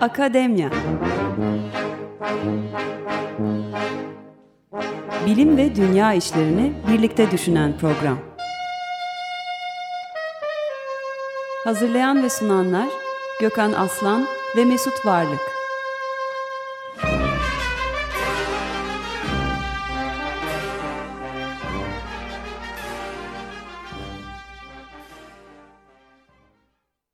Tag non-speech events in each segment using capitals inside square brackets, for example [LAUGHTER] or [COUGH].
Akademya Bilim ve dünya işlerini birlikte düşünen program. Hazırlayan ve sunanlar Gökhan Aslan ve Mesut Varlık.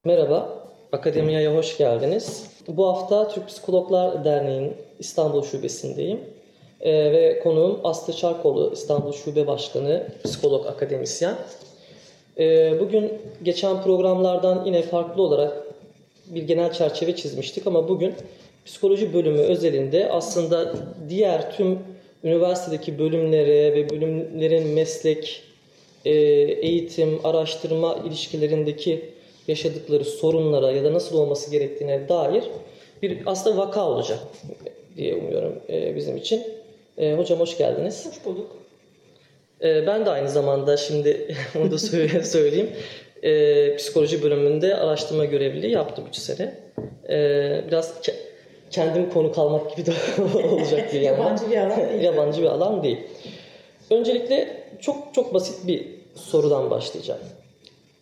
Merhaba, Akademiya'ya hoş geldiniz. Bu hafta Türk Psikologlar Derneği'nin İstanbul Şubesi'ndeyim. Ee, ve konuğum Aslı Çarkoğlu, İstanbul Şube Başkanı, psikolog, akademisyen. Ee, bugün geçen programlardan yine farklı olarak bir genel çerçeve çizmiştik ama bugün psikoloji bölümü özelinde aslında diğer tüm üniversitedeki bölümlere ve bölümlerin meslek, e, eğitim, araştırma ilişkilerindeki yaşadıkları sorunlara ya da nasıl olması gerektiğine dair bir aslında vaka olacak diye umuyorum e, bizim için. E, hocam hoş geldiniz. Hoş bulduk. E, ben de aynı zamanda şimdi [LAUGHS] onu da [LAUGHS] söyleyeyim. Psikoloji bölümünde araştırma görevliliği yaptım 3 sene. Biraz ke- kendim konu kalmak gibi de [LAUGHS] olacak diye. Yabancı bir alan değil. Yabancı bir alan değil. Öncelikle çok çok basit bir sorudan başlayacağım.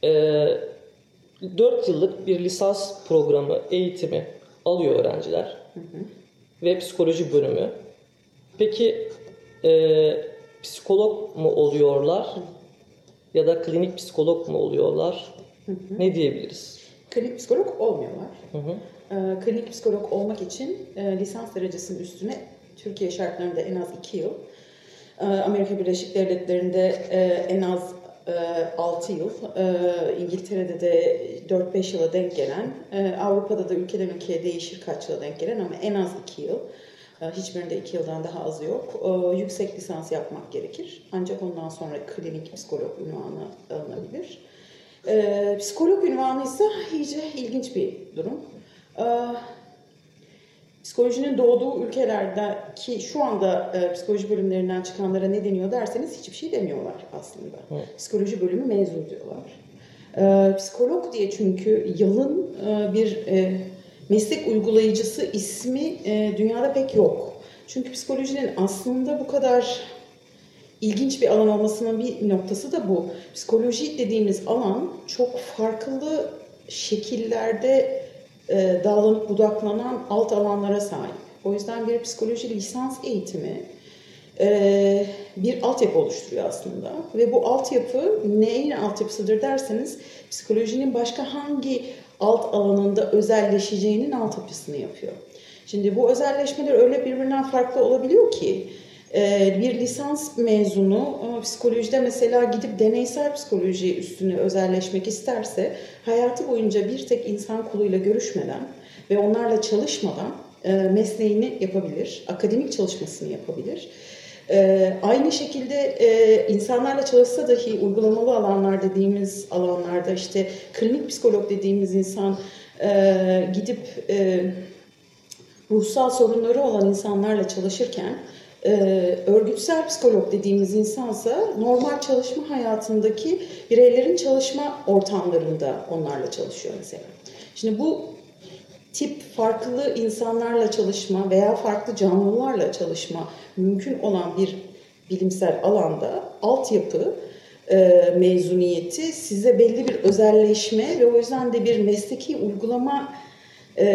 E, 4 yıllık bir lisans programı eğitimi alıyor öğrenciler. Hı hı. Ve psikoloji bölümü. Peki e, psikolog mu oluyorlar? Hı. Ya da klinik psikolog mu oluyorlar? Hı hı. Ne diyebiliriz? Klinik psikolog olmuyorlar. Hı hı. E, klinik psikolog olmak için e, lisans derecesinin üstüne Türkiye şartlarında en az 2 yıl, e, Amerika Birleşik Devletleri'nde e, en az 6 yıl, İngiltere'de de 4-5 yıla denk gelen, Avrupa'da da ülkeden ülkeye değişir kaç yıla denk gelen ama en az 2 yıl, hiçbirinde 2 yıldan daha az yok, yüksek lisans yapmak gerekir. Ancak ondan sonra klinik psikolog ünvanı alınabilir. Psikolog ünvanı ise iyice ilginç bir durum. Psikolojinin doğduğu ülkelerdeki şu anda e, psikoloji bölümlerinden çıkanlara ne deniyor derseniz hiçbir şey demiyorlar aslında. Evet. Psikoloji bölümü mezun diyorlar. E, psikolog diye çünkü yalın e, bir e, meslek uygulayıcısı ismi e, dünyada pek yok. Çünkü psikolojinin aslında bu kadar ilginç bir alan olmasının bir noktası da bu. Psikoloji dediğimiz alan çok farklı şekillerde e, dağlanıp budaklanan alt alanlara sahip. O yüzden bir psikoloji lisans eğitimi e, bir altyapı oluşturuyor aslında. Ve bu altyapı neyin altyapısıdır derseniz psikolojinin başka hangi alt alanında özelleşeceğinin altyapısını yapıyor. Şimdi bu özelleşmeler öyle birbirinden farklı olabiliyor ki bir lisans mezunu e, psikolojide mesela gidip deneysel psikoloji üstüne özelleşmek isterse hayatı boyunca bir tek insan kuluyla görüşmeden ve onlarla çalışmadan e, mesleğini yapabilir, akademik çalışmasını yapabilir. Ee, aynı şekilde e, insanlarla çalışsa dahi uygulamalı alanlar dediğimiz alanlarda işte klinik psikolog dediğimiz insan gidip ruhsal sorunları olan insanlarla çalışırken e, örgütsel psikolog dediğimiz insansa normal çalışma hayatındaki bireylerin çalışma ortamlarında onlarla çalışıyor mesela. Şimdi bu tip farklı insanlarla çalışma veya farklı canlılarla çalışma mümkün olan bir bilimsel alanda altyapı e, mezuniyeti size belli bir özelleşme ve o yüzden de bir mesleki uygulama e,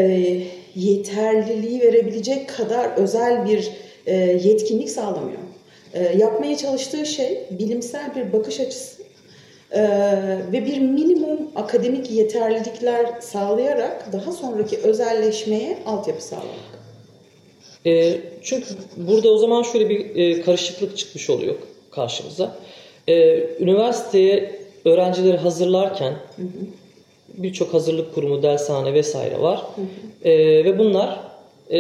yeterliliği verebilecek kadar özel bir e, yetkinlik sağlamıyor. E, yapmaya çalıştığı şey bilimsel bir bakış açısı e, ve bir minimum akademik yeterlilikler sağlayarak daha sonraki özelleşmeye altyapı sağlamak. E, çünkü burada o zaman şöyle bir e, karışıklık çıkmış oluyor karşımıza. E, üniversiteye öğrencileri hazırlarken birçok hazırlık kurumu, dershane vesaire var. Hı hı. E, ve bunlar e,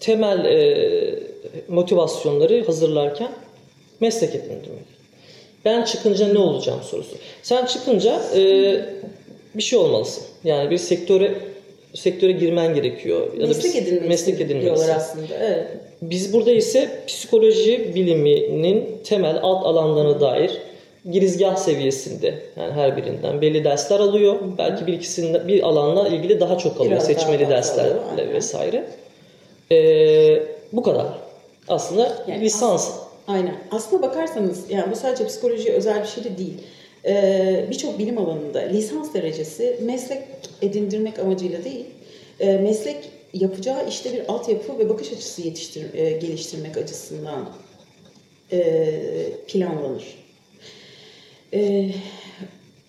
temel e, motivasyonları hazırlarken meslek edindirmek. Ben çıkınca ne olacağım sorusu. Sen çıkınca e, bir şey olmalısın. Yani bir sektöre sektöre girmen gerekiyor. Ya meslek edinmek meslek edinmelisin. aslında. Evet. Biz burada ise psikoloji biliminin temel alt alanlarına dair girizgah seviyesinde yani her birinden belli dersler alıyor. Belki bir ikisinde bir alanla ilgili daha çok alıyor Biraz seçmeli aynen. vesaire. Ee, bu kadar. Aslında Yani lisans Aynen. Aslına bakarsanız yani bu sadece psikolojiye özel bir şey de değil. Ee, Birçok bilim alanında lisans derecesi meslek edindirmek amacıyla değil, e, meslek yapacağı işte bir altyapı ve bakış açısı yetiştir, e, geliştirmek açısından e, planlanır. E,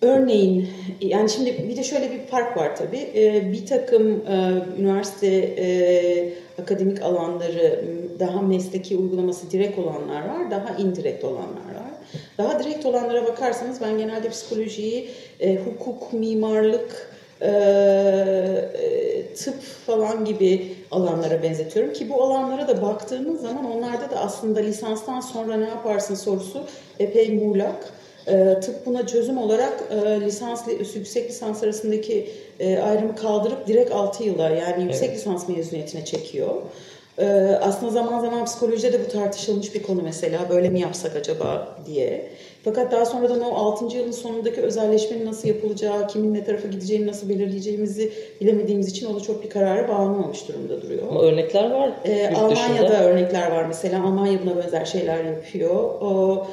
örneğin yani şimdi bir de şöyle bir fark var tabii. E, bir takım e, üniversite e, akademik alanları daha mesleki uygulaması direkt olanlar var, daha indirekt olanlar var. Daha direkt olanlara bakarsanız ben genelde psikolojiyi e, hukuk, mimarlık, e, e, tıp falan gibi alanlara benzetiyorum ki bu alanlara da baktığımız zaman onlarda da aslında lisanstan sonra ne yaparsın sorusu epey muğlak. E, tıp buna çözüm olarak e, lisans yüksek lisans arasındaki e, ayrımı kaldırıp direkt 6 yıla yani yüksek Evet. lisans mezuniyetine çekiyor. E, aslında zaman zaman psikolojide de bu tartışılmış bir konu mesela böyle mi yapsak acaba diye. Fakat daha sonradan o 6. yılın sonundaki özelleşmenin nasıl yapılacağı, kimin ne tarafa gideceğini nasıl belirleyeceğimizi bilemediğimiz için o da çok bir karara bağlanmamış durumda duruyor. ama örnekler var Ee, Almanya'da dışında. örnekler var mesela. Almanya buna benzer şeyler yapıyor. O,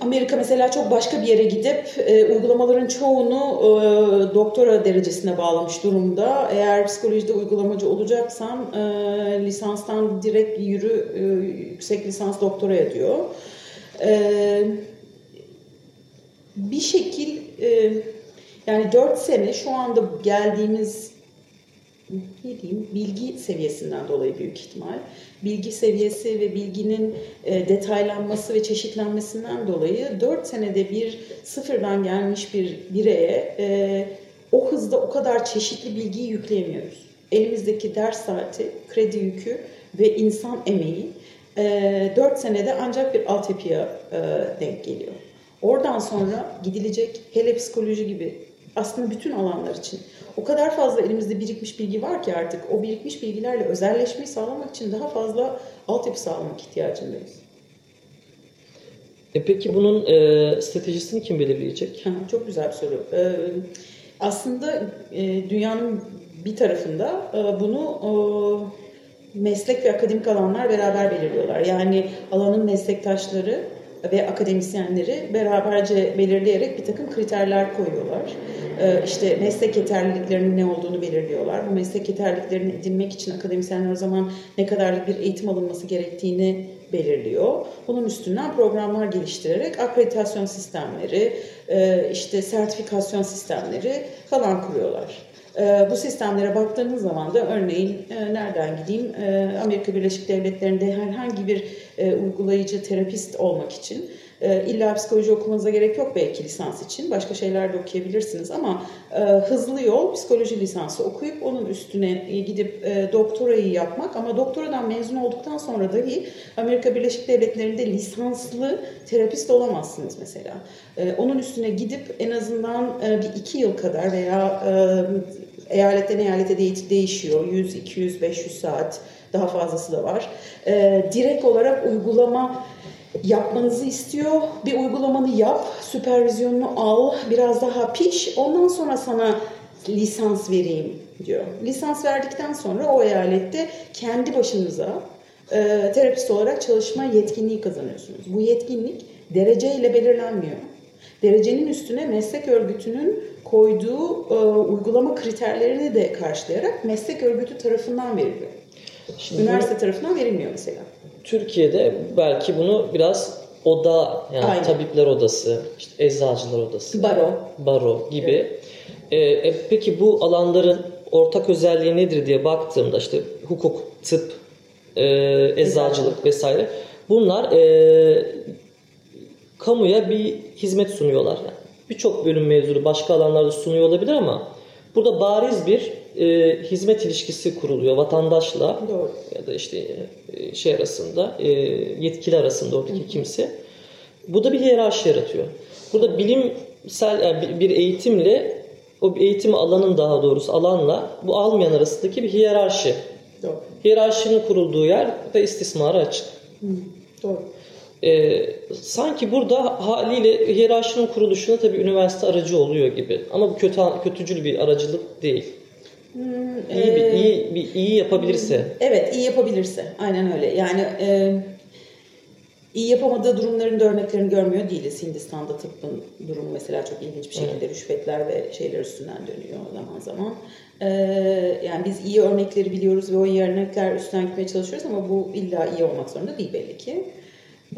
Amerika mesela çok başka bir yere gidip e, uygulamaların çoğunu e, doktora derecesine bağlamış durumda. Eğer psikolojide uygulamacı olacaksan e, lisanstan direkt yürü e, yüksek lisans doktoraya diyor. E, bir şekil e, yani 4 sene şu anda geldiğimiz ne diyeyim bilgi seviyesinden dolayı büyük ihtimal. Bilgi seviyesi ve bilginin e, detaylanması ve çeşitlenmesinden dolayı 4 senede bir sıfırdan gelmiş bir bireye e, o hızda o kadar çeşitli bilgiyi yükleyemiyoruz. Elimizdeki ders saati, kredi yükü ve insan emeği e, 4 senede ancak bir altyapıya e, denk geliyor. Oradan sonra gidilecek hele psikoloji gibi aslında bütün alanlar için o kadar fazla elimizde birikmiş bilgi var ki artık o birikmiş bilgilerle özelleşmeyi sağlamak için daha fazla altyapı sağlamak ihtiyacındayız. E peki bunun e, stratejisini kim belirleyecek? Ha, Çok güzel bir soru. Ee, aslında e, dünyanın bir tarafında e, bunu e, meslek ve akademik alanlar beraber belirliyorlar. Yani alanın meslektaşları ve akademisyenleri beraberce belirleyerek bir takım kriterler koyuyorlar. Ee, işte meslek yeterliliklerinin ne olduğunu belirliyorlar. Bu meslek yeterliliklerini edinmek için akademisyenler o zaman ne kadarlık bir eğitim alınması gerektiğini belirliyor. Bunun üstünden programlar geliştirerek akreditasyon sistemleri, e, işte sertifikasyon sistemleri falan kuruyorlar. E, Bu sistemlere baktığınız zaman da örneğin e, nereden gideyim E, Amerika Birleşik Devletleri'nde herhangi bir e, uygulayıcı terapist olmak için e, illa psikoloji okumanıza gerek yok belki lisans için. Başka şeyler de okuyabilirsiniz ama e, hızlı yol psikoloji lisansı okuyup onun üstüne gidip e, doktorayı yapmak ama doktoradan mezun olduktan sonra dahi Amerika Birleşik Devletleri'nde lisanslı terapist olamazsınız mesela. E, onun üstüne gidip en azından e, bir iki yıl kadar veya e, eyaletten eyalete de- değişiyor. 100, 200, 500 saat daha fazlası da var. E, direkt olarak uygulama yapmanızı istiyor. Bir uygulamanı yap, süpervizyonunu al, biraz daha piş. Ondan sonra sana lisans vereyim diyor. Lisans verdikten sonra o eyalette kendi başınıza e, terapist olarak çalışma yetkinliği kazanıyorsunuz. Bu yetkinlik dereceyle belirlenmiyor. Derecenin üstüne meslek örgütünün koyduğu e, uygulama kriterlerini de karşılayarak meslek örgütü tarafından veriliyor. Şimdi Üniversite tarafından verilmiyor mesela. Türkiye'de belki bunu biraz oda yani Aynen. tabipler odası, işte eczacılar odası, Baro. baro gibi. Ee, e, peki bu alanların ortak özelliği nedir diye baktığımda işte hukuk, tıp, e, eczacılık vesaire bunlar e, kamuya bir hizmet sunuyorlar. Yani Birçok bölüm mezunu başka alanlarda sunuyor olabilir ama burada bariz bir e, hizmet ilişkisi kuruluyor vatandaşla Doğru. ya da işte e, şey arasında e, yetkili arasında oradaki kimse. Bu da bir hiyerarşi yaratıyor. Burada bilimsel yani bir- eğitimle o bir eğitimi alanın daha doğrusu alanla bu almayan arasındaki bir hiyerarşi. Doğru. Hiyerarşinin kurulduğu yer de istismara açık. Hı, Doğru. e, sanki burada haliyle hiyerarşinin kuruluşuna tabii üniversite aracı oluyor gibi. Ama bu kötü kötücül bir aracılık değil. İyi bir iyi bir iyi yapabilirse. Evet, iyi yapabilirse. Aynen öyle. Yani e, iyi yapamadığı durumların da örneklerini görmüyor değiliz. Hindistan'da tıbbın durumu mesela çok ilginç bir şekilde evet. rüşvetler ve şeyler üstünden dönüyor zaman zaman. Ee, yani biz iyi örnekleri biliyoruz ve o iyi örnekler üstünden gitmeye çalışıyoruz ama bu illa iyi olmak zorunda değil belli ki.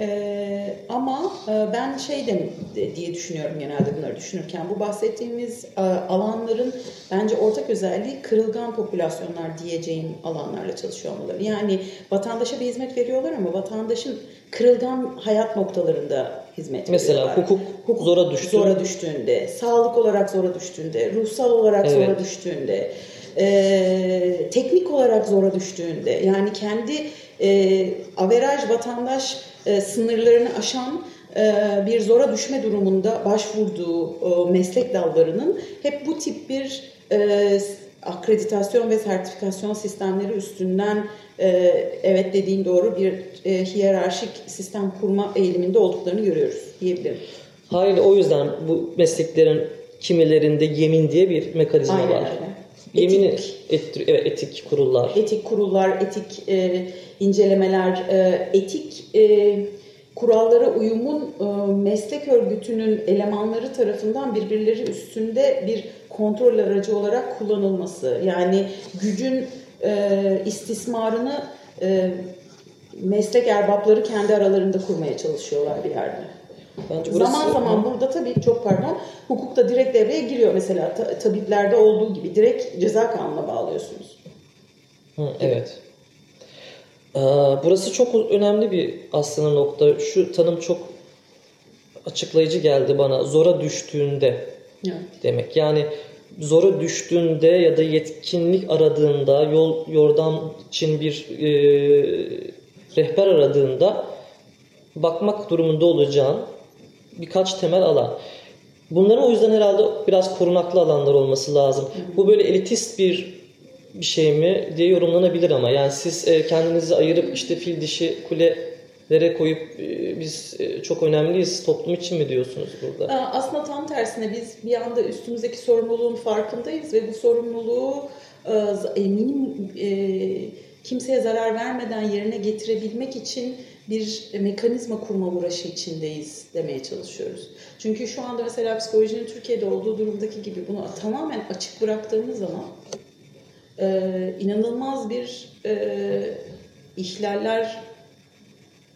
Ee, ama e, ben şey de, diye düşünüyorum genelde bunları düşünürken bu bahsettiğimiz e, alanların bence ortak özelliği kırılgan popülasyonlar diyeceğim alanlarla çalışıyor olmaları. Yani vatandaşa bir hizmet veriyorlar ama vatandaşın kırılgan hayat noktalarında hizmet Mesela veriyorlar. Hukuk, hukuk zora, düştü. zora düştüğünde, sağlık olarak zora düştüğünde, ruhsal olarak evet. zora düştüğünde, e, teknik olarak zora düştüğünde yani kendi e, averaj vatandaş e, sınırlarını aşan e, bir zora düşme durumunda başvurduğu e, meslek dallarının hep bu tip bir e, akreditasyon ve sertifikasyon sistemleri üstünden evet dediğin doğru bir hiyerarşik sistem kurma eğiliminde olduklarını görüyoruz diyebilirim. Hayır o yüzden bu mesleklerin kimilerinde yemin diye bir mekanizma Aynen var. Öyle. Yemin etik. ettir, evet, etik kurullar. Etik kurullar, etik e, incelemeler, e, etik e, kurallara uyumun e, meslek örgütünün elemanları tarafından birbirleri üstünde bir kontrol aracı olarak kullanılması. Yani gücün e, istismarını e, meslek erbapları kendi aralarında kurmaya çalışıyorlar bir yerde. Bence burası... Zaman zaman burada tabii çok pardon hukukta direkt devreye giriyor mesela tabiplerde olduğu gibi direkt ceza kanuna bağlıyorsunuz. Hı, evet. Ee, burası çok önemli bir aslında nokta. Şu tanım çok açıklayıcı geldi bana. Zora düştüğünde evet. demek. Yani zora düştüğünde ya da yetkinlik aradığında, yol yordam için bir e, rehber aradığında bakmak durumunda olacağın birkaç temel alan. Bunların o yüzden herhalde biraz korunaklı alanlar olması lazım. Bu böyle elitist bir bir şey mi diye yorumlanabilir ama yani siz e, kendinizi ayırıp işte fil dişi kulelere koyup e, biz e, çok önemliyiz toplum için mi diyorsunuz burada? Aslında tam tersine biz bir anda üstümüzdeki sorumluluğun farkındayız ve bu sorumluluğu eminim kimseye zarar vermeden yerine getirebilmek için bir mekanizma kurma uğraşı içindeyiz demeye çalışıyoruz. Çünkü şu anda mesela psikolojinin Türkiye'de olduğu durumdaki gibi bunu tamamen açık bıraktığımız zaman e, inanılmaz bir e, ihlaller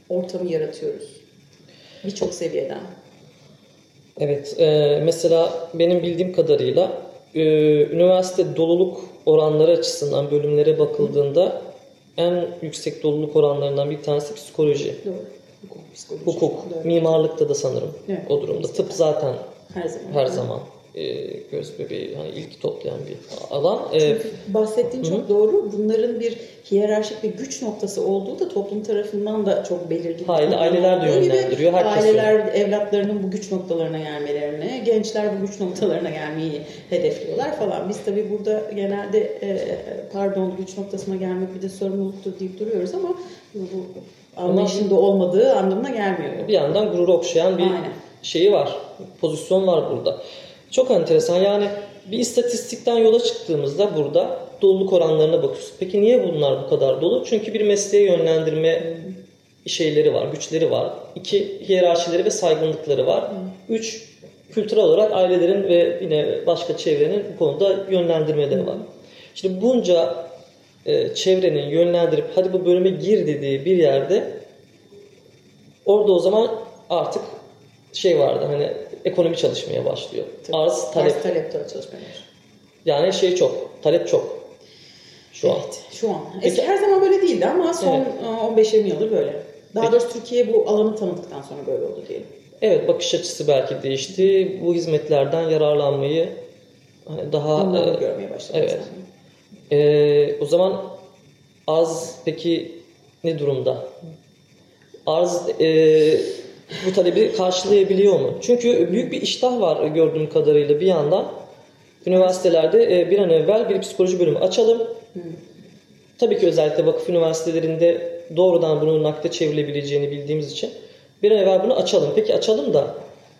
ortamı yaratıyoruz. Birçok seviyeden. Evet, e, mesela benim bildiğim kadarıyla e, üniversite doluluk oranları açısından bölümlere bakıldığında en yüksek doluluk oranlarından bir tanesi psikoloji. Doğru. Hukuk, psikoloji. Hukuk, Doğru. mimarlıkta da sanırım evet. o durumda. Tıp zaten her zaman. Her zaman e, göz bebeği hani ilk toplayan bir alan. E, bahsettiğin Hı-hı. çok doğru. Bunların bir hiyerarşik ve güç noktası olduğu da toplum tarafından da çok belirgin. Hayli, aileler de yönlendiriyor. Herkes aileler yön. evlatlarının bu güç noktalarına gelmelerini, gençler bu güç noktalarına gelmeyi hedefliyorlar falan. Biz tabii burada genelde e, pardon güç noktasına gelmek bir de sorumluluktur deyip duruyoruz ama bu anlayışında olmadığı anlamına gelmiyor. Bir yandan gurur okşayan bir Aynen. şeyi var. Pozisyon var burada. Çok enteresan. Yani bir istatistikten yola çıktığımızda burada doluluk oranlarına bakıyoruz. Peki niye bunlar bu kadar dolu? Çünkü bir mesleğe yönlendirme şeyleri var, güçleri var. İki, hiyerarşileri ve saygınlıkları var. Üç, kültürel olarak ailelerin ve yine başka çevrenin bu konuda yönlendirmeleri var. Şimdi bunca e, çevrenin yönlendirip hadi bu bölüme gir dediği bir yerde orada o zaman artık şey vardı hani ekonomi çalışmaya başlıyor. Tabii. Arz talep. Arz talep çalışmaya başlıyor. Yani şey çok, talep çok. Şu evet, an. şu an. Eski Peki, her zaman böyle değildi ama son evet. 15-20 yıldır böyle. Daha Peki. doğrusu Türkiye bu alanı tanıdıktan sonra böyle oldu diyelim. Evet, bakış açısı belki değişti. Bu hizmetlerden yararlanmayı hani daha e, görmeye başladı. Evet. E, o zaman az peki ne durumda? Arz e, bu talebi karşılayabiliyor mu? Çünkü büyük bir iştah var gördüğüm kadarıyla bir yandan. Üniversitelerde e, bir an evvel bir psikoloji bölümü açalım. Tabii ki özellikle vakıf üniversitelerinde doğrudan bunun nakde çevrilebileceğini bildiğimiz için Bir an evvel bunu açalım. Peki açalım da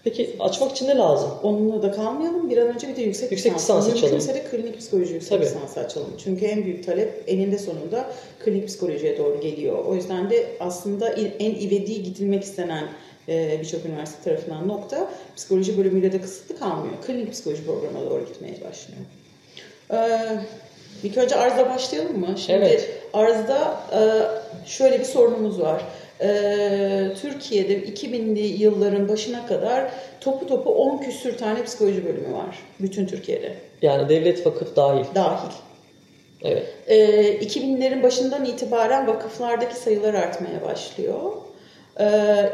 Peki açmak için ne lazım? Onunla da kalmayalım. Bir an önce bir de yüksek, yüksek lisans, lisans açalım. Mümkünse de klinik psikoloji yüksek Tabii. lisansı açalım. Çünkü en büyük talep eninde sonunda klinik psikolojiye doğru geliyor. O yüzden de aslında en ivedi gidilmek istenen e, birçok üniversite tarafından nokta psikoloji bölümüyle de kısıtlı kalmıyor. Klinik psikoloji programına doğru gitmeye başlıyor. Ee, ilk önce arzda başlayalım mı? Şimdi evet. arzda e, şöyle bir sorunumuz var e, Türkiye'de 2000'li yılların başına kadar topu topu 10 küsür tane psikoloji bölümü var. Bütün Türkiye'de. Yani devlet vakıf dahil. Dahil. Evet. E, 2000'lerin başından itibaren vakıflardaki sayılar artmaya başlıyor. E,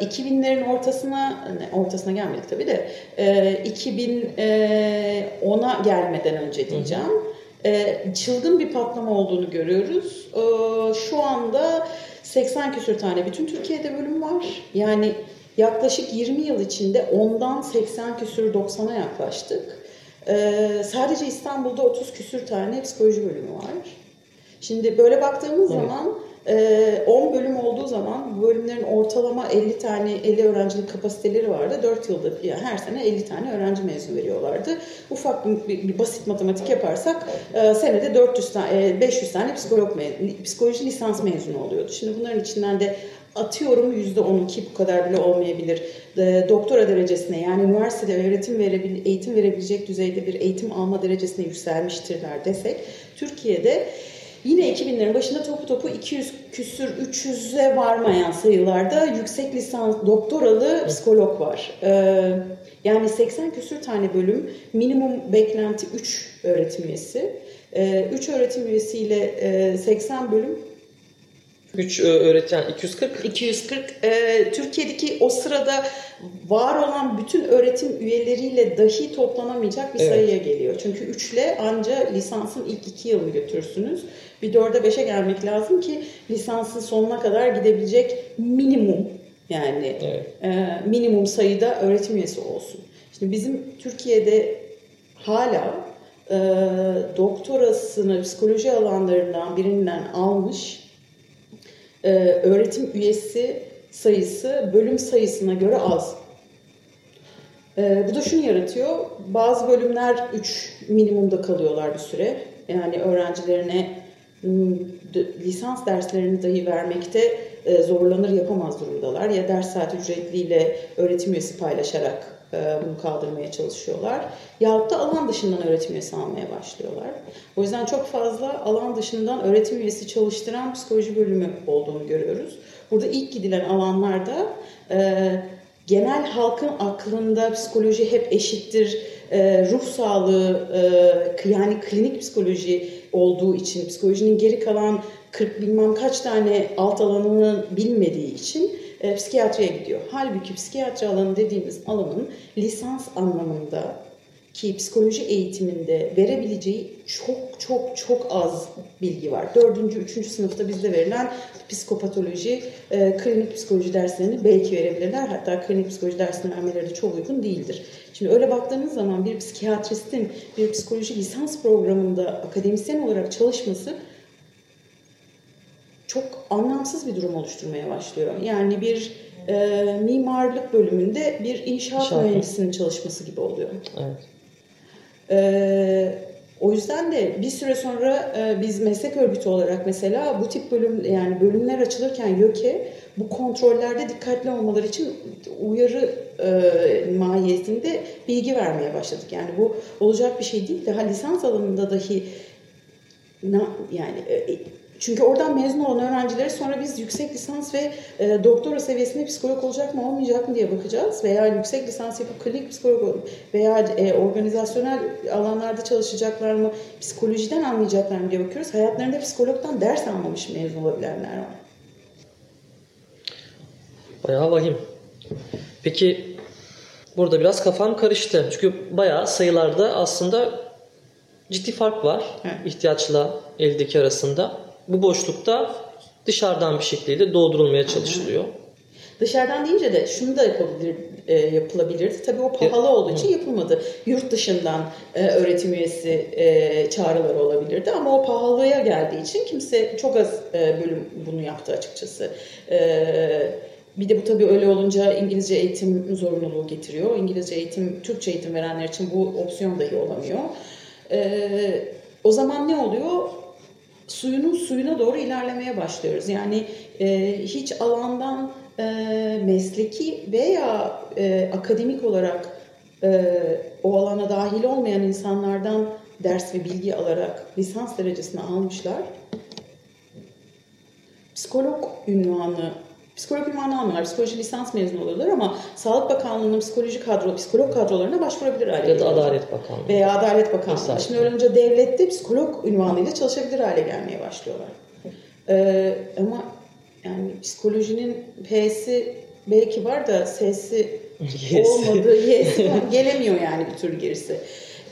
2000'lerin ortasına, ortasına gelmedik tabii de, e, 2010'a gelmeden önce diyeceğim. Hı hı. E, çılgın bir patlama olduğunu görüyoruz. E, şu anda 80 küsür tane bütün Türkiye'de bölüm var. Yani yaklaşık 20 yıl içinde ondan 80 küsür 90'a yaklaştık. Ee, sadece İstanbul'da 30 küsür tane psikoloji bölümü var. Şimdi böyle baktığımız evet. zaman 10 ee, bölüm olduğu zaman bu bölümlerin ortalama 50 tane 50 öğrencilik kapasiteleri vardı. 4 yılda her sene 50 tane öğrenci mezun veriyorlardı. Ufak bir, bir, bir basit matematik yaparsak e, senede 400 tane 500 tane psikolog psikoloji lisans mezunu oluyordu. Şimdi bunların içinden de atıyorum %10'u ki bu kadar bile olmayabilir. E, doktora derecesine yani üniversitede öğretim verebil eğitim verebilecek düzeyde bir eğitim alma derecesine yükselmiştirler desek Türkiye'de Yine 2000'lerin başında topu topu 200 küsür 300'e varmayan sayılarda yüksek lisans doktoralı psikolog var. Ee, yani 80 küsür tane bölüm, minimum beklenti 3 öğretim üyesi. Ee, 3 öğretim üyesiyle e, 80 bölüm 3 öğretmen 240. 240. E, Türkiye'deki o sırada var olan bütün öğretim üyeleriyle dahi toplanamayacak bir evet. sayıya geliyor. Çünkü 3 ile anca lisansın ilk 2 yılını götürürsünüz. Bir 4'e 5'e gelmek lazım ki lisansın sonuna kadar gidebilecek minimum yani evet. e, minimum sayıda öğretim üyesi olsun. Şimdi bizim Türkiye'de hala e, doktorasını psikoloji alanlarından birinden almış e, öğretim üyesi sayısı bölüm sayısına göre az. E, bu da şunu yaratıyor. Bazı bölümler 3 minimumda kalıyorlar bir süre. Yani öğrencilerine ıı, lisans derslerini dahi vermekte e, zorlanır yapamaz durumdalar. Ya ders saat ücretliyle öğretim üyesi paylaşarak bunu kaldırmaya çalışıyorlar. Yahut da alan dışından öğretim üyesi almaya başlıyorlar. O yüzden çok fazla alan dışından öğretim üyesi çalıştıran psikoloji bölümü olduğunu görüyoruz. Burada ilk gidilen alanlarda e, genel halkın aklında psikoloji hep eşittir, e, ruh sağlığı yani klinik psikoloji olduğu için psikolojinin geri kalan 40 bilmem kaç tane alt alanını bilmediği için e, psikiyatriye gidiyor. Halbuki psikiyatri alanı dediğimiz alanın lisans anlamında ki psikoloji eğitiminde verebileceği çok çok çok az bilgi var. Dördüncü, üçüncü sınıfta bizde verilen psikopatoloji, e, klinik psikoloji derslerini belki verebilirler. Hatta klinik psikoloji dersini vermeleri de çok uygun değildir. Şimdi öyle baktığınız zaman bir psikiyatristin bir psikoloji lisans programında akademisyen olarak çalışması çok anlamsız bir durum oluşturmaya başlıyor. Yani bir e, mimarlık bölümünde bir inşaat, inşaat mühendisinin çalışması gibi oluyor. Evet. E, o yüzden de bir süre sonra e, biz meslek örgütü olarak mesela bu tip bölüm yani bölümler açılırken YÖK'e bu kontrollerde dikkatli olmaları için uyarı e, mahiyetinde bilgi vermeye başladık. Yani bu olacak bir şey değil. Daha lisans alanında dahi na, yani e, çünkü oradan mezun olan öğrencilere sonra biz yüksek lisans ve e, doktora seviyesinde psikolog olacak mı olmayacak mı diye bakacağız. Veya yüksek lisans yapıp klinik psikolog veya e, organizasyonel alanlarda çalışacaklar mı, psikolojiden anlayacaklar mı diye bakıyoruz. Hayatlarında psikologdan ders almamış mezun olabilenler var. Bayağı vahim. Peki burada biraz kafam karıştı. Çünkü bayağı sayılarda aslında ciddi fark var evet. ihtiyaçla eldeki arasında bu boşlukta dışarıdan bir şekilde doldurulmaya çalışılıyor. Dışarıdan deyince de şunu da yapabilir, e, yapılabilirdi. Tabii o pahalı olduğu için yapılmadı. Yurt dışından e, öğretim üyesi e, çağrıları olabilirdi ama o pahalıya geldiği için kimse çok az e, bölüm bunu yaptı açıkçası. E, Bir de bu tabii öyle olunca İngilizce eğitim zorunluluğu getiriyor. İngilizce eğitim, Türkçe eğitim verenler için bu opsiyon dahi olamıyor. Ee, o zaman ne oluyor? Suyunun suyuna doğru ilerlemeye başlıyoruz. Yani e, hiç alandan e, mesleki veya e, akademik olarak e, o alana dahil olmayan insanlardan ders ve bilgi alarak lisans derecesine almışlar. Psikolog ünvanı Psikolog ünvanı almıyorlar. Psikoloji lisans mezunu oluyorlar ama Sağlık Bakanlığı'nın psikoloji kadro, psikolog kadrolarına başvurabilir hale Ya da Adalet Bakanlığı. Veya Adalet Bakanlığı. Mesela. Şimdi öyle olunca devlette psikolog ünvanıyla çalışabilir hale gelmeye başlıyorlar. Ee, ama yani psikolojinin P'si belki var da S'si [LAUGHS] olmadığı Y'si gelemiyor yani bir türlü gerisi.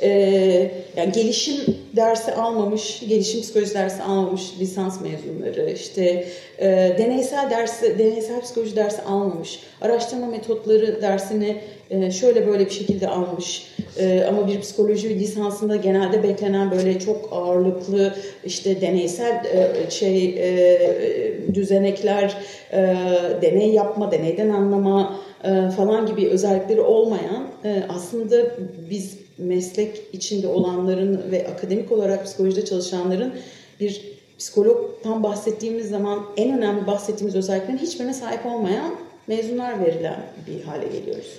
Ee, yani gelişim dersi almamış, gelişim psikoloji dersi almamış lisans mezunları, işte e, deneysel dersi, deneysel psikoloji dersi almamış, araştırma metotları dersini e, şöyle böyle bir şekilde almış. E, ama bir psikoloji lisansında genelde beklenen böyle çok ağırlıklı işte deneysel e, şey e, düzenekler, e, deney yapma, deneyden anlama e, falan gibi özellikleri olmayan e, aslında biz meslek içinde olanların ve akademik olarak psikolojide çalışanların bir psikologtan bahsettiğimiz zaman en önemli bahsettiğimiz özelliklerin hiçbirine sahip olmayan mezunlar verilen bir hale geliyoruz.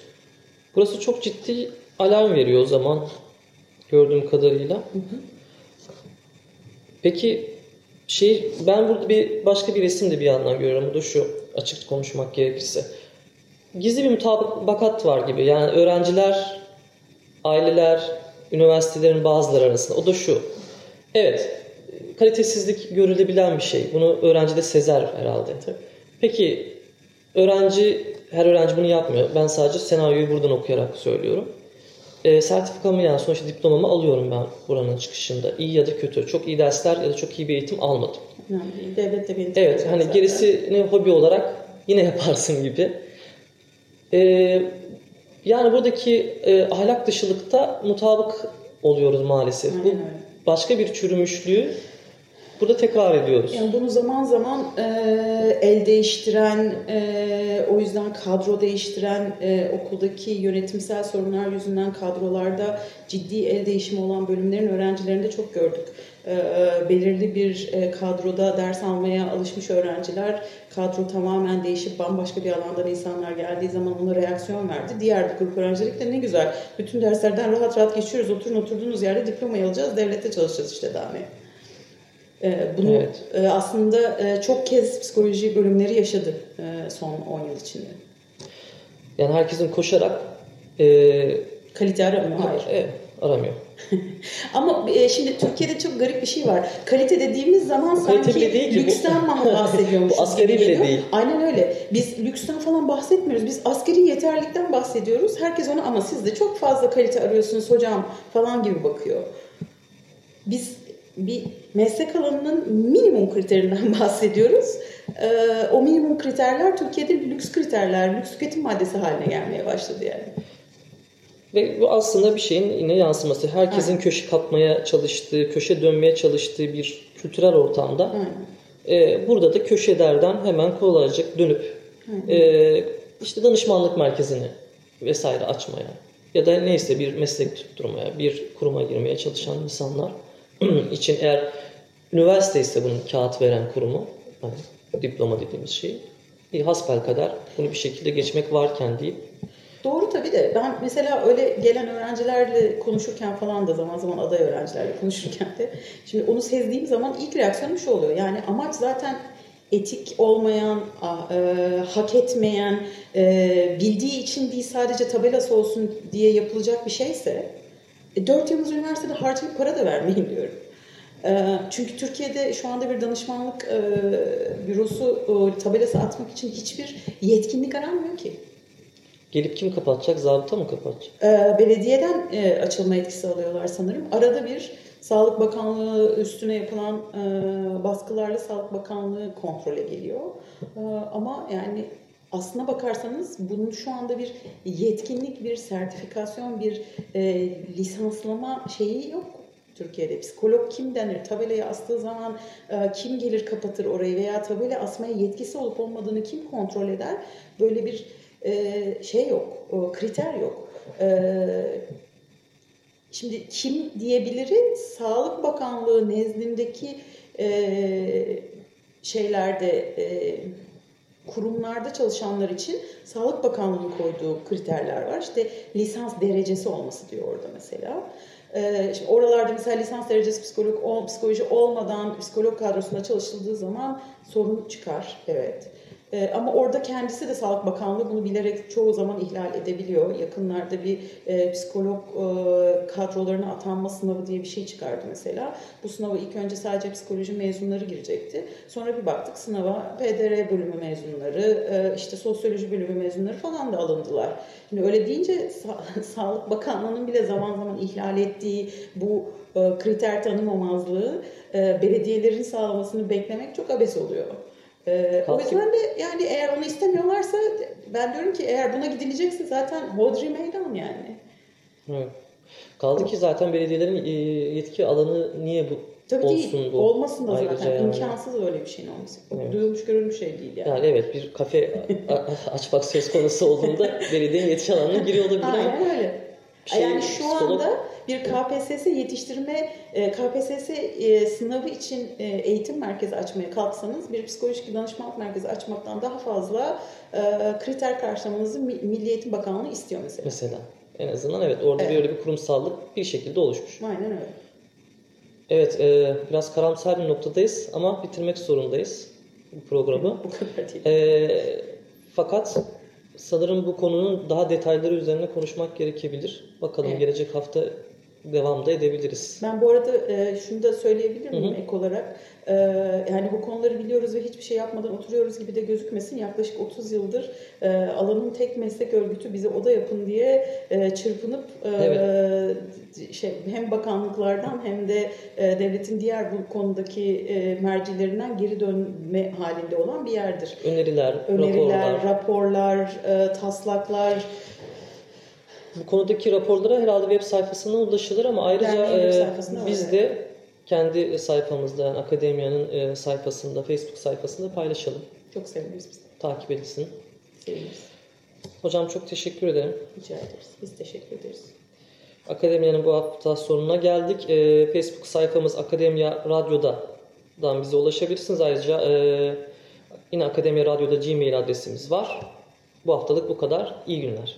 Burası çok ciddi alarm veriyor o zaman gördüğüm kadarıyla. Peki şey ben burada bir başka bir resim de bir yandan görüyorum. Bu da şu açık konuşmak gerekirse. Gizli bir mutabakat var gibi. Yani öğrenciler, aileler, üniversitelerin bazıları arasında. O da şu. Evet, kalitesizlik görülebilen bir şey. Bunu öğrenci de sezer herhalde. Peki öğrenci, her öğrenci bunu yapmıyor. Ben sadece senaryoyu buradan okuyarak söylüyorum. E, sertifikamı yani sonuçta diplomamı alıyorum ben buranın çıkışında. İyi ya da kötü. Çok iyi dersler ya da çok iyi bir eğitim almadım. Yani devlet de beni Evet hani zaten. gerisini hobi olarak yine [LAUGHS] yaparsın gibi. Ee, yani buradaki e, ahlak dışılıkta mutabık oluyoruz maalesef. Aynen Bu başka bir çürümüşlüğü burada tekrar ediyoruz. Yani bunu zaman zaman e, el değiştiren, e, o yüzden kadro değiştiren, e, okuldaki yönetimsel sorunlar yüzünden kadrolarda ciddi el değişimi olan bölümlerin öğrencilerinde çok gördük. E, belirli bir e, kadroda ders almaya alışmış öğrenciler, kadro tamamen değişip bambaşka bir alandan insanlar geldiği zaman ona reaksiyon verdi. Diğer bir grup öğrencilik de ne güzel, bütün derslerden rahat rahat geçiyoruz, oturun oturduğunuz yerde diplomayı alacağız, devlette çalışacağız işte daha ne. Ee, Bunu Evet. e, aslında e, çok kez psikoloji bölümleri yaşadı e, son 10 yıl içinde. Yani herkesin koşarak e, Kalite aramıyor, hayır. e, aramıyor. [LAUGHS] Ama e, şimdi Türkiye'de çok garip bir şey var. Kalite dediğimiz zaman Kalite sanki değil ki lüksten [LAUGHS] mi bahsediyormuşuz Bu askeri bile geliyor. değil. Aynen öyle. Biz lüksten falan bahsetmiyoruz. Biz askeri yeterlikten bahsediyoruz. Herkes ona ama siz de çok fazla kalite arıyorsunuz hocam falan gibi bakıyor. Biz bir meslek alanının minimum kriterinden [LAUGHS] bahsediyoruz. Ee, o minimum kriterler Türkiye'de lüks kriterler, lüks tüketim maddesi haline gelmeye başladı yani. Ve bu aslında bir şeyin yine yansıması. Herkesin köşe kapmaya çalıştığı, köşe dönmeye çalıştığı bir kültürel ortamda Aynen. e, burada da köşelerden hemen kolayca dönüp e, işte danışmanlık merkezini vesaire açmaya ya da neyse bir meslek tutturmaya, bir kuruma girmeye çalışan insanlar [CLEARS THROAT] için eğer üniversite ise bunun kağıt veren kurumu, hani diploma dediğimiz şey, bir hasbel kadar bunu bir şekilde geçmek varken deyip Doğru tabii de ben mesela öyle gelen öğrencilerle konuşurken falan da zaman zaman aday öğrencilerle konuşurken de şimdi onu sezdiğim zaman ilk reaksiyonum şu oluyor. Yani amaç zaten etik olmayan, e, hak etmeyen, e, bildiği için değil sadece tabelası olsun diye yapılacak bir şeyse e, 4 yılınız üniversitede harcayıp para da vermeyin diyorum. E, Çünkü Türkiye'de şu anda bir danışmanlık e, bürosu e, tabelası atmak için hiçbir yetkinlik aranmıyor ki. Gelip kim kapatacak? Zabıta mı kapatacak? Ee, belediyeden e, açılma etkisi alıyorlar sanırım. Arada bir Sağlık Bakanlığı üstüne yapılan e, baskılarla Sağlık Bakanlığı kontrole geliyor. E, ama yani aslına bakarsanız bunun şu anda bir yetkinlik, bir sertifikasyon, bir e, lisanslama şeyi yok Türkiye'de. Psikolog kim denir? Tabelaya astığı zaman e, kim gelir kapatır orayı veya tabela asmaya yetkisi olup olmadığını kim kontrol eder? Böyle bir e, şey yok, kriter yok. E, şimdi kim diyebiliriz? Sağlık Bakanlığı nezdindeki şeylerde kurumlarda çalışanlar için Sağlık Bakanlığı'nın koyduğu kriterler var. İşte lisans derecesi olması diyor orada mesela. Ee, oralarda mesela lisans derecesi psikolog, psikoloji olmadan psikolog kadrosunda çalışıldığı zaman sorun çıkar. Evet. E, ama orada kendisi de Sağlık Bakanlığı bunu bilerek çoğu zaman ihlal edebiliyor. Yakınlarda bir e, psikolog e, kadrolarına atanma sınavı diye bir şey çıkardı mesela. Bu sınava ilk önce sadece psikoloji mezunları girecekti. Sonra bir baktık sınava PDR bölümü mezunları, e, işte sosyoloji bölümü mezunları falan da alındılar. Şimdi öyle deyince Sa [LAUGHS] Sağlık Bakanlığı'nın bile zaman zaman ihlal ettiği bu e, kriter tanımamazlığı e, belediyelerin sağlamasını beklemek çok abes oluyor. Ee, o yüzden de yani eğer onu istemiyorlarsa ben diyorum ki eğer buna gidilecekse zaten hodri meydan yani. Evet. Kaldı ki zaten belediyelerin e, yetki alanı niye bu Tabii olsun değil. bu? Olmasın da zaten. Yani. İmkansız öyle bir şeyin olması. Evet. Duyulmuş görülmüş şey değil yani. Yani evet bir kafe açmak söz konusu olduğunda [LAUGHS] belediyenin yetki alanına giriyor olabilir. Aynen öyle. Şey, yani şu psikolog... anda bir KPSS yetiştirme, e, KPSS e, sınavı için e, eğitim merkezi açmaya kalksanız bir psikolojik danışmanlık merkezi açmaktan daha fazla kriter karşılamanızı Milli Eğitim Bakanlığı istiyor mesela. Mesela. En azından evet orada evet. böyle bir kurumsallık bir şekilde oluşmuş. Aynen öyle. Evet e, biraz karamsar bir noktadayız ama bitirmek zorundayız bu programı. [LAUGHS] bu kadar değil. E, fakat sanırım bu konunun daha detayları üzerine konuşmak gerekebilir. Bakalım evet. gelecek hafta devam da edebiliriz. Ben bu arada e, şunu da söyleyebilir miyim ek olarak? E, yani bu konuları biliyoruz ve hiçbir şey yapmadan oturuyoruz gibi de gözükmesin. Yaklaşık 30 yıldır e, alanın tek meslek örgütü bize oda yapın diye e, çırpınıp e, evet. şey hem bakanlıklardan hem de e, devletin diğer bu konudaki e, mercilerinden geri dönme halinde olan bir yerdir. Öneriler, Öneriler, raporlar, raporlar e, taslaklar bu konudaki raporlara herhalde web sayfasına ulaşılır ama ayrıca e, biz de kendi sayfamızda yani akademiyanın e, sayfasında, Facebook sayfasında paylaşalım. Çok seviniriz biz. Takip edilsin. Seviniriz. Hocam çok teşekkür ederim. Rica ederiz. Biz teşekkür ederiz. Akademiyanın bu hafta sonuna geldik. E, Facebook sayfamız Akademiya Radyo'dan bize ulaşabilirsiniz. Ayrıca e, yine Akademiya Radyo'da Gmail adresimiz var. Bu haftalık bu kadar. İyi günler.